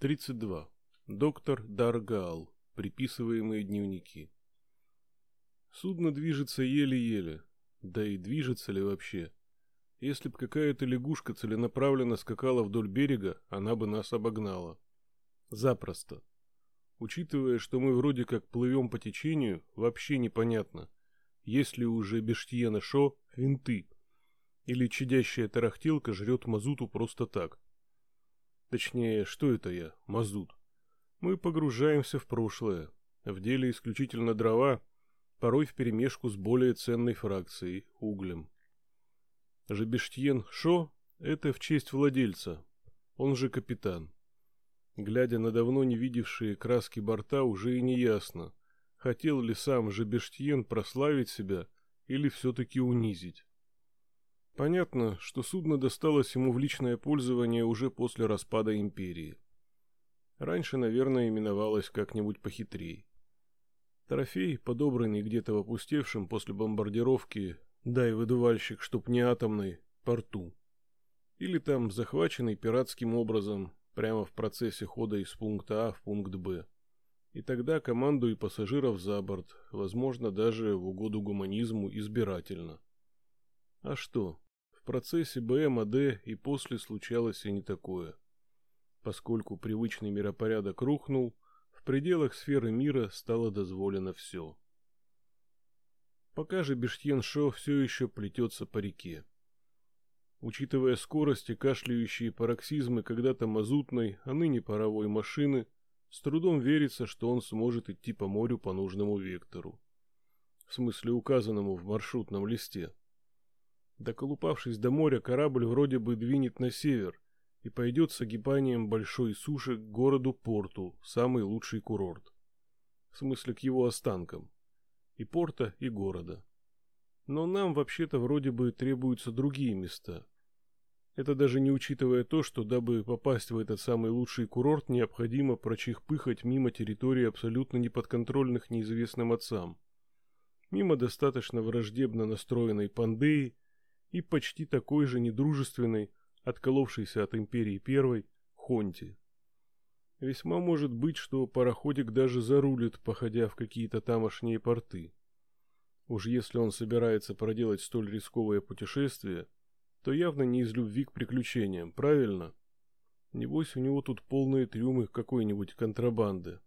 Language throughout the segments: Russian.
32. Доктор Даргаал. Приписываемые дневники. Судно движется еле-еле. Да и движется ли вообще? Если б какая-то лягушка целенаправленно скакала вдоль берега, она бы нас обогнала. Запросто. Учитывая, что мы вроде как плывем по течению, вообще непонятно, есть ли уже Бештьена Шо винты, или чадящая тарахтелка жрет мазуту просто так. Точнее, что это я, мазут? Мы погружаемся в прошлое. В деле исключительно дрова, порой вперемешку с более ценной фракцией – углем. Жебештьен Шо – это в честь владельца, он же капитан. Глядя на давно не видевшие краски борта, уже и не ясно, хотел ли сам Жебештьен прославить себя или все-таки унизить. Понятно, что судно досталось ему в личное пользование уже после распада империи. Раньше, наверное, именовалось как-нибудь похитрей. Трофей, подобранный где-то в опустевшем после бомбардировки, дай выдувальщик, чтоб не атомный, порту. Или там захваченный пиратским образом, прямо в процессе хода из пункта А в пункт Б. И тогда команду и пассажиров за борт, возможно, даже в угоду гуманизму избирательно. А что, процессе БМАД и после случалось и не такое. Поскольку привычный миропорядок рухнул, в пределах сферы мира стало дозволено все. Пока же Бештьен-Шо все еще плетется по реке. Учитывая скорость и кашляющие пароксизмы когда-то мазутной, а ныне паровой машины, с трудом верится, что он сможет идти по морю по нужному вектору. В смысле указанному в маршрутном листе. Доколупавшись до моря, корабль вроде бы двинет на север и пойдет с огибанием большой суши к городу-порту, самый лучший курорт. В смысле к его останкам. И порта, и города. Но нам вообще-то вроде бы требуются другие места. Это даже не учитывая то, что дабы попасть в этот самый лучший курорт, необходимо прочихпыхать мимо территории абсолютно неподконтрольных неизвестным отцам. Мимо достаточно враждебно настроенной Пандеи, и почти такой же недружественной, отколовшейся от империи первой, Хонти. Весьма может быть, что пароходик даже зарулит, походя в какие-то тамошние порты. Уж если он собирается проделать столь рисковое путешествие, то явно не из любви к приключениям, правильно? Небось, у него тут полные трюмы какой-нибудь контрабанды.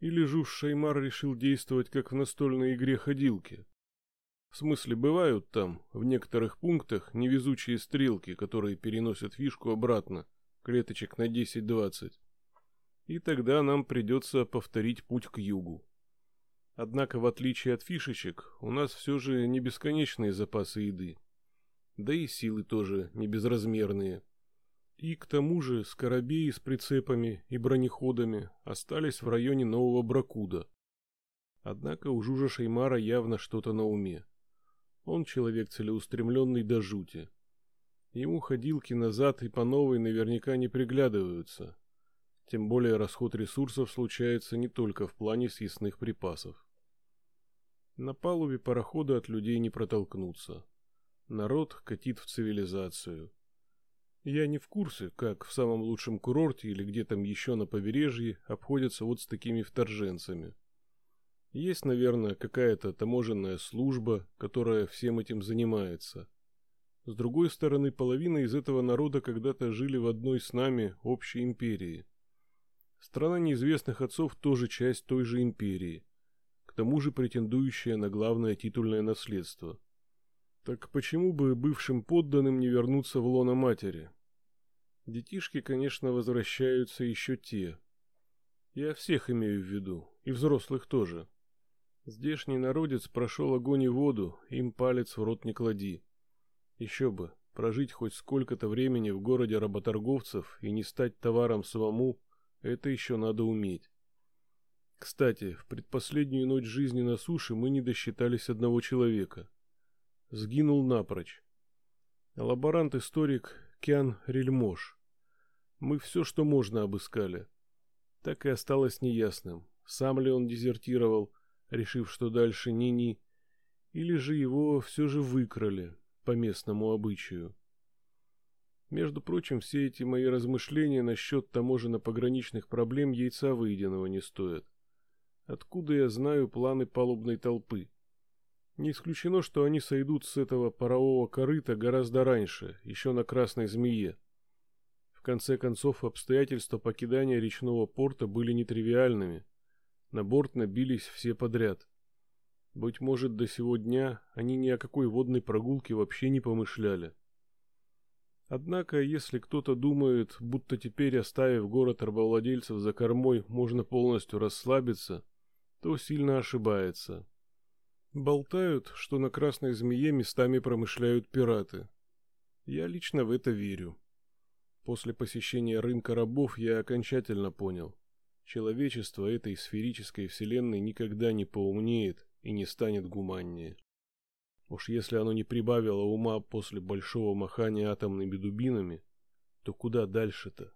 Или же уж Шаймар решил действовать как в настольной игре ходилки. В смысле, бывают там, в некоторых пунктах, невезучие стрелки, которые переносят фишку обратно, клеточек на 10-20. И тогда нам придется повторить путь к югу. Однако, в отличие от фишечек, у нас все же не бесконечные запасы еды. Да и силы тоже не безразмерные. И к тому же скоробеи с прицепами и бронеходами остались в районе Нового Бракуда. Однако у Жужа Шеймара явно что-то на уме. Он человек целеустремленный до жути. Ему ходилки назад и по новой наверняка не приглядываются. Тем более расход ресурсов случается не только в плане съестных припасов. На палубе парохода от людей не протолкнуться. Народ катит в цивилизацию. Я не в курсе, как в самом лучшем курорте или где там еще на побережье обходятся вот с такими вторженцами. Есть, наверное, какая-то таможенная служба, которая всем этим занимается. С другой стороны, половина из этого народа когда-то жили в одной с нами общей империи. Страна неизвестных отцов тоже часть той же империи, к тому же претендующая на главное титульное наследство. Так почему бы бывшим подданным не вернуться в лоно матери? Детишки, конечно, возвращаются еще те. Я всех имею в виду, и взрослых тоже. Здешний народец прошел огонь и воду, им палец в рот не клади. Еще бы, прожить хоть сколько-то времени в городе работорговцев и не стать товаром самому, это еще надо уметь. Кстати, в предпоследнюю ночь жизни на суше мы не досчитались одного человека. Сгинул напрочь. Лаборант-историк Кян Рельмош. Мы все, что можно, обыскали. Так и осталось неясным, сам ли он дезертировал, решив, что дальше ни-ни, или же его все же выкрали по местному обычаю. Между прочим, все эти мои размышления насчет таможенно-пограничных проблем яйца выеденного не стоят. Откуда я знаю планы палубной толпы? Не исключено, что они сойдут с этого парового корыта гораздо раньше, еще на Красной Змее. В конце концов, обстоятельства покидания речного порта были нетривиальными. На борт набились все подряд. Быть может, до сего дня они ни о какой водной прогулке вообще не помышляли. Однако, если кто-то думает, будто теперь, оставив город рабовладельцев за кормой, можно полностью расслабиться, то сильно ошибается. Болтают, что на Красной Змее местами промышляют пираты. Я лично в это верю. После посещения рынка рабов я окончательно понял. Человечество этой сферической вселенной никогда не поумнеет и не станет гуманнее. Уж если оно не прибавило ума после большого махания атомными дубинами, то куда дальше-то?